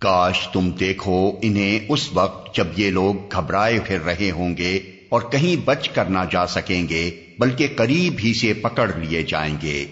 کاش تم دیکھو انہیں اس وقت جب یہ لوگ گھبرائے پھر رہے ہوں گے اور کہیں بچ کر نہ جا سکیں گے، بلکہ قریب ہی سے پکڑ لیے جائیں گے۔